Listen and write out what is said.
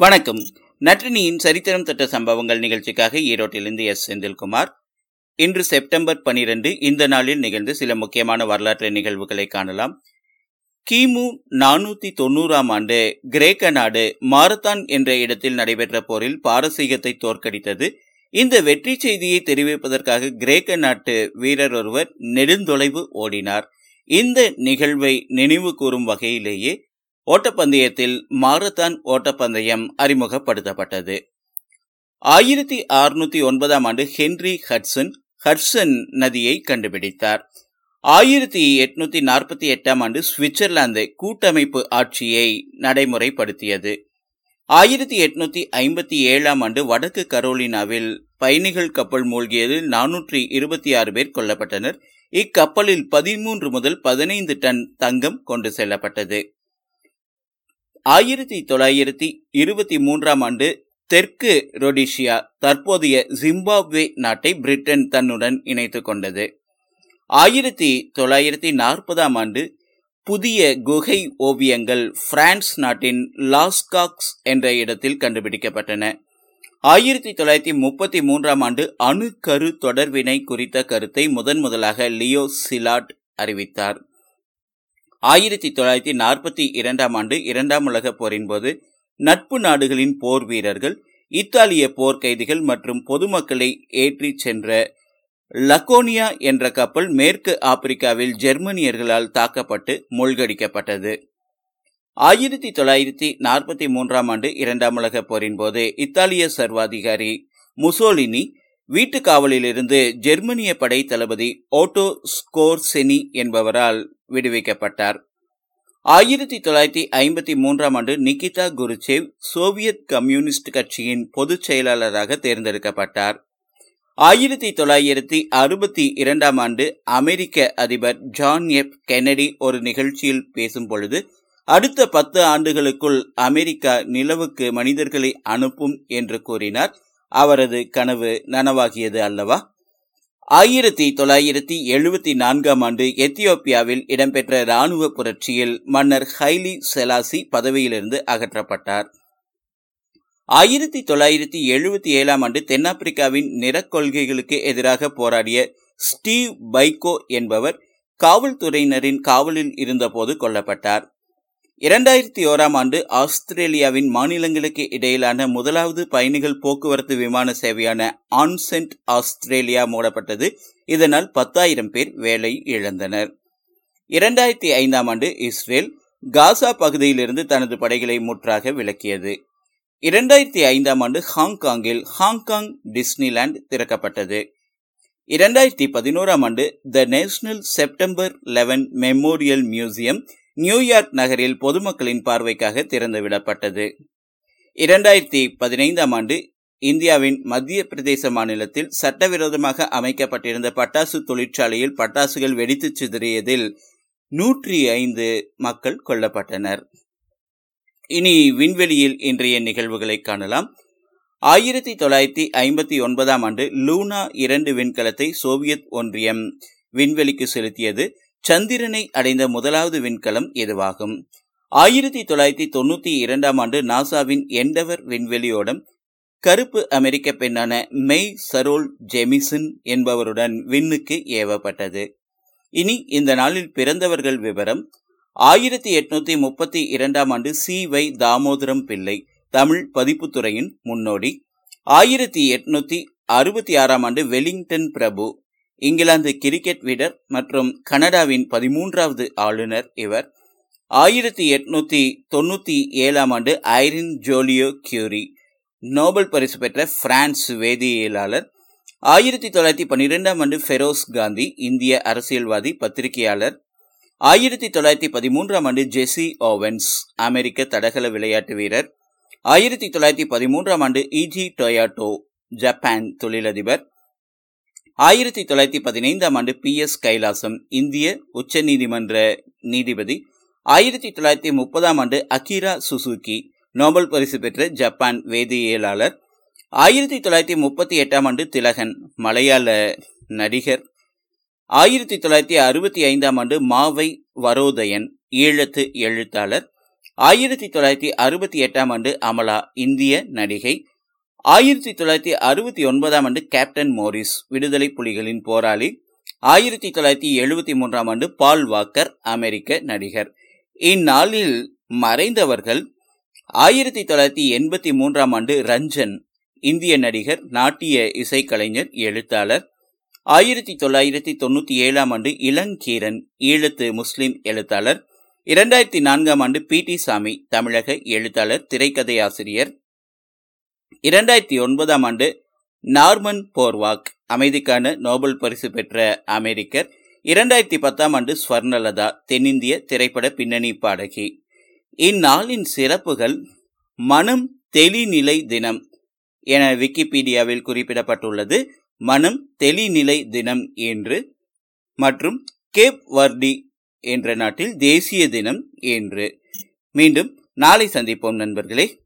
வணக்கம். நற்றினியின் சரித்திரம் தட்ட சம்பவங்கள் நிகழ்ச்சிக்காக ஈரோட்டிலிருந்து எஸ். செந்தில்குமார். இன்று செப்டம்பர் பனிரெண்டு இந்த நாளில் நிகழ்ந்து சில முக்கியமான வரலாற்று நிகழ்வுகளை காணலாம். கிமு நானூத்தி தொண்ணூறாம் ஆண்டு கிரேக்க நாடு மாரத்தான் என்ற இடத்தில் நடைபெற்ற போரில் பாரசீகத்தை தோற்கடித்தது. இந்த வெற்றி செய்தியை தெரிவிப்பதற்காக கிரேக்க நாட்டு வீரர் ஒருவர் நெடுந்தொலைவு ஓடினார். இந்த நிகழ்வை நினைவு கூறும் வகையிலேயே ஓட்டப்பந்தயத்தில் மாரத்தான் ஓட்டப்பந்தயம் அறிமுகப்படுத்தப்பட்டது. ஆயிரத்தி அறுநூத்தி ஒன்பதாம் ஆண்டு ஹென்ரி ஹட்சன் ஹட்சன் நதியை கண்டுபிடித்தார். ஆயிரத்தி எட்நூத்தி நாற்பத்தி எட்டாம் ஆண்டு சுவிட்சர்லாந்து கூட்டமைப்பு ஆட்சியை நடைமுறைப்படுத்தியது. ஆயிரத்தி எட்நூத்தி ஐம்பத்தி ஏழாம் ஆண்டு வடக்கு கரோலினாவில் பயணிகள் கப்பல் மூழ்கியதில் நானூற்றி இருபத்தி ஆறு பேர் கொல்லப்பட்டனர். இக்கப்பலில் பதிமூன்று முதல் பதினைந்து டன் தங்கம் கொண்டு செல்லப்பட்டது. ஆயிரத்தி தொள்ளாயிரத்தி இருபத்தி மூன்றாம் ஆண்டு தெற்கு ரொடிஷியா தற்போதைய ஜிம்பாப்வே நாட்டை பிரிட்டன் தன்னுடன் இணைத்துக் கொண்டது. ஆயிரத்தி தொள்ளாயிரத்தி நாற்பதாம் ஆண்டு புதிய குகை ஓவியங்கள் பிரான்ஸ் நாட்டின் லாஸ்காக்ஸ் என்ற இடத்தில் கண்டுபிடிக்கப்பட்டன. ஆயிரத்தி தொள்ளாயிரத்தி முப்பத்தி மூன்றாம் ஆண்டு அணு கரு தொடர்வினை குறித்த கருத்தை முதன் முதலாக லியோ சிலாட் அறிவித்தார். ஆயிரத்தி தொள்ளாயிரத்தி நாற்பத்தி இரண்டாம் ஆண்டு இரண்டாம் உலக போரின் போது நட்பு நாடுகளின் போர் வீரர்கள் இத்தாலிய போர் கைதிகள் மற்றும் பொதுமக்களை ஏற்றிச் சென்ற லக்கோனியா என்ற கப்பல் மேற்கு ஆப்பிரிக்காவில் ஜெர்மனியர்களால் தாக்கப்பட்டு மூழ்கடிக்கப்பட்டது. ஆயிரத்தி தொள்ளாயிரத்தி நாற்பத்தி மூன்றாம் ஆண்டு இரண்டாம் உலக போரின் போது இத்தாலிய சர்வாதிகாரி முசோலினி வீட்டு காவலிலிருந்து ஜெர்மனிய படை தளபதி ஓட்டோ ஸ்கோர்செனி என்பவரால் விடுவிக்கப்பட்டார். ஆயிரத்தி தொள்ளாயிரத்தி ஐம்பத்தி மூன்றாம் ஆண்டு நிகிதா குருச்சேவ் சோவியத் கம்யூனிஸ்ட் கட்சியின் பொதுச் செயலாளராக தேர்ந்தெடுக்கப்பட்டார். ஆயிரத்தி தொள்ளாயிரத்தி அறுபத்தி இரண்டாம் ஆண்டு அமெரிக்க அதிபர் ஜான் எப் கென்னடி ஒரு நிகழ்ச்சியில் பேசும் பொழுது அடுத்த பத்து ஆண்டுகளுக்குள் அமெரிக்கா நிலவுக்கு மனிதர்களை அனுப்பும் என்று கூறினார். அவரது கனவு நனவாகியது அல்லவா? ஆயிரத்தி தொள்ளாயிரத்தி எழுபத்தி நான்காம் ஆண்டு எத்தியோப்பியாவில் இடம்பெற்ற இராணுவ புரட்சியில் மன்னர் ஹைலி செலாசி பதவியிலிருந்து அகற்றப்பட்டார். ஆயிரத்தி தொள்ளாயிரத்தி எழுபத்தி ஏழாம் ஆண்டு தென்னாப்பிரிக்காவின் நிறக்கொள்கைகளுக்கு எதிராக போராடிய ஸ்டீவ் பைகோ என்பவர் காவல்துறையினரின் காவலில் இருந்தபோது கொல்லப்பட்டார். இரண்டாயிரத்தி ஓராம் ஆண்டு ஆஸ்திரேலியாவின் மாநிலங்களுக்கு இடையிலான முதலாவது பயணிகள் போக்குவரத்து விமான சேவையான ஆன்சென்ட் ஆஸ்திரேலியா மூடப்பட்டது. இதனால் பத்தாயிரம் பேர் வேலை இழந்தனர். இரண்டாயிரத்தி ஐந்தாம் ஆண்டு இஸ்ரேல் காசா பகுதியிலிருந்து தனது படைகளை முற்றாக விலக்கியது. இரண்டாயிரத்தி ஐந்தாம் ஆண்டு ஹாங்காங்கில் ஹாங்காங் டிஸ்னிலாண்ட் திறக்கப்பட்டது. இரண்டாயிரத்தி பதினோராம் ஆண்டு the national September eleven memorial museum New York நகரில் பொதுமக்களின் பார்வைக்காக திறந்துவிடப்பட்டது. இரண்டாயிரத்தி பதினைந்தாம் ஆண்டு இந்தியாவின் மத்திய பிரதேச மாநிலத்தில் சட்டவிரோதமாக அமைக்கப்பட்டிருந்த பட்டாசு தொழிற்சாலையில் பட்டாசுகள் வெடித்து சிதறியதில் நூற்றி ஐந்து மக்கள் கொல்லப்பட்டனர். இனி விண்வெளியில் இன்றைய நிகழ்வுகளை காணலாம். ஆயிரத்தி தொள்ளாயிரத்தி ஐம்பத்தி ஒன்பதாம் ஆண்டு லூனா இரண்டு விண்கலத்தை சோவியத் ஒன்றியம் விண்வெளிக்கு செலுத்தியது. சந்திரனை அடைந்த முதலாவது விண்கலம் எதுவாகும்? ஆயிரத்தி தொள்ளாயிரத்தி தொண்ணூத்தி இரண்டாம் ஆண்டு நாசாவின் எண்டவர் விண்வெளியோடம் கருப்பு அமெரிக்க பெண்ணான மெய் சரோல் ஜெமிசன் என்பவருடன் விண்ணுக்கு ஏவப்பட்டது. இனி இந்த நாளில் பிறந்தவர்கள் விவரம். ஆயிரத்தி எட்நூத்தி முப்பத்தி இரண்டாம் ஆண்டு சி வை தாமோதரம் பிள்ளை தமிழ் பதிப்புத்துறையின் முன்னோடி. ஆயிரத்தி எட்நூத்தி அறுபத்தி ஆறாம் ஆண்டு வெலிங்டன் பிரபு இங்கிலாந்து கிரிக்கெட் வீரர் மற்றும் கனடாவின் பதிமூன்றாவது ஆளுநர் இவர். ஆயிரத்தி எட்நூத்தி தொண்ணூத்தி ஏழாம் ஆண்டு ஐரின் ஜோலியோ கியூரி நோபல் பரிசு பெற்ற பிரான்ஸ் வேதியியலாளர். ஆயிரத்தி தொள்ளாயிரத்தி பன்னிரெண்டாம் ஆண்டு ஃபெரோஸ் காந்தி இந்திய அரசியல்வாதி பத்திரிகையாளர். ஆயிரத்தி தொள்ளாயிரத்தி பதிமூன்றாம் ஆண்டு ஜெசி ஓவென்ஸ் அமெரிக்க தடகள விளையாட்டு வீரர். ஆயிரத்தி தொள்ளாயிரத்தி பதிமூன்றாம் ஆண்டு இஜி டொயாட்டோ ஜப்பான் தொழிலதிபர். ஆயிரத்தி தொள்ளாயிரத்தி பதினைந்தாம் ஆண்டு பி எஸ் கைலாசம் இந்திய உச்ச நீதிமன்ற நீதிபதி. ஆயிரத்தி தொள்ளாயிரத்தி முப்பதாம் ஆண்டு அகிரா சுசுகி நோபல் பரிசு பெற்ற ஜப்பான் வேதியியலாளர். ஆயிரத்தி தொள்ளாயிரத்தி முப்பத்தி எட்டாம் ஆண்டு திலகன் மலையாள நடிகர். ஆயிரத்தி தொள்ளாயிரத்தி அறுபத்தி ஐந்தாம் ஆண்டு மாவை வரோதயன் ஈழத்து எழுத்தாளர். ஆயிரத்தி தொள்ளாயிரத்தி அறுபத்தி எட்டாம் ஆண்டு அமலா இந்திய நடிகை. ஆயிரத்தி தொள்ளாயிரத்தி அறுபத்தி ஒன்பதாம் ஆண்டு கேப்டன் மோரிஸ் விடுதலை புலிகளின் போராளி. ஆயிரத்தி தொள்ளாயிரத்தி எழுபத்தி மூன்றாம் ஆண்டு பால் வாக்கர் அமெரிக்க நடிகர். இந்நாளில் மறைந்தவர்கள் ஆயிரத்தி தொள்ளாயிரத்தி எண்பத்தி மூன்றாம் ஆண்டு ரஞ்சன் இந்திய நடிகர் நாட்டிய இசைக்கலைஞர் எழுத்தாளர். ஆயிரத்தி தொள்ளாயிரத்தி தொண்ணூற்றி ஏழாம் ஆண்டு இளங்கீரன் ஈழத்து முஸ்லிம் எழுத்தாளர். இரண்டாயிரத்தி நான்காம் ஆண்டு பி டி சாமி தமிழக எழுத்தாளர் திரைக்கதை ஆசிரியர். இரண்டாயிரத்தி ஒன்பதாம் ஆண்டு நார்மன் போர்வாக் அமைதிக்கான நோபல் பரிசு பெற்ற அமெரிக்கர். இரண்டாயிரத்தி பத்தாம் ஆண்டு ஸ்வர்ணலதா தென்னிந்திய திரைப்பட பின்னணி பாடகி. இந்நாளின் சிறப்புகள் மனம் தெளிநிலை தினம் என விக்கிபீடியாவில் குறிப்பிடப்பட்டுள்ளது. மனம் தெளிநிலை தினம் என்று மற்றும் கேப் வர்டி என்ற நாட்டில் தேசிய தினம் என்று. மீண்டும் நாளை சந்திப்போம் நண்பர்களே.